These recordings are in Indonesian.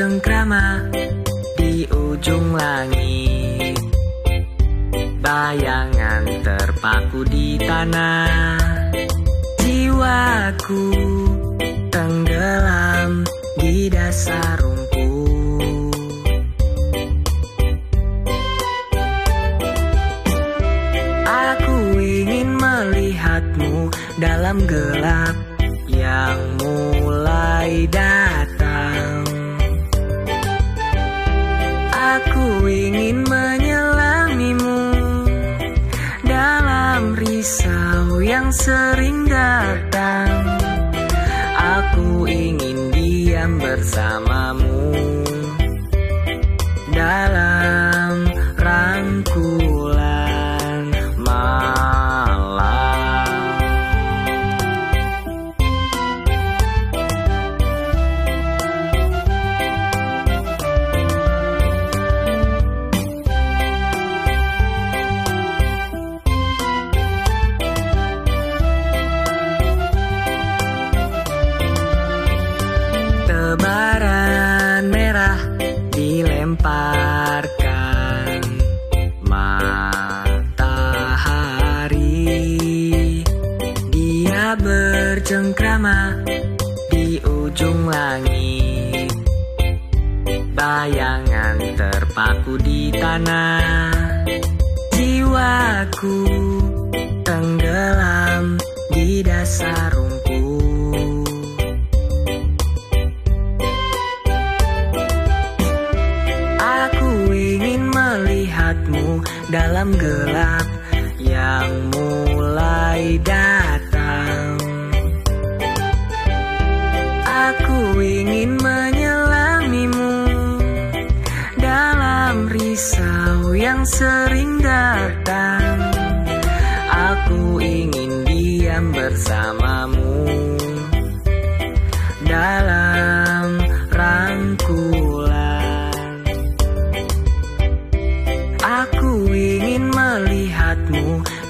cengkrama di ujung langit. Bayangan terpaku di tanah. Jiwaku tenggelam di dasar rumput. Aku ingin melihatmu dalam gelap yang mulai dari ingin menyelamimu dalam risau yang sering datang. Aku ingin diam bersamamu dilemparkan matahari. Dia bercengkrama di ujung langit. Bayangan terpaku di tanah Jiwaku dalam gelap yang mulai datang. Aku ingin menyelamimu dalam risau yang sering datang. Aku ingin diam bersamamu dalam rangkulan.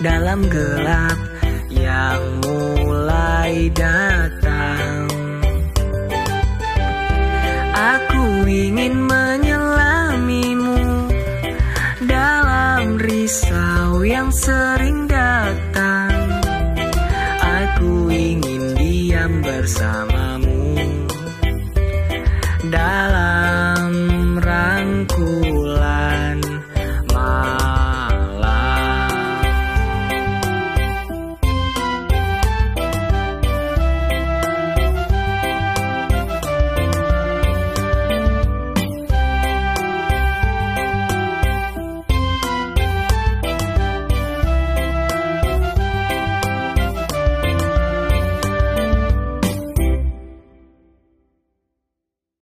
Dalam gelap yang mulai datang. Aku ingin menyelamimu dalam risau yang sering datang. Aku ingin diam bersamamu dalam rangkulan.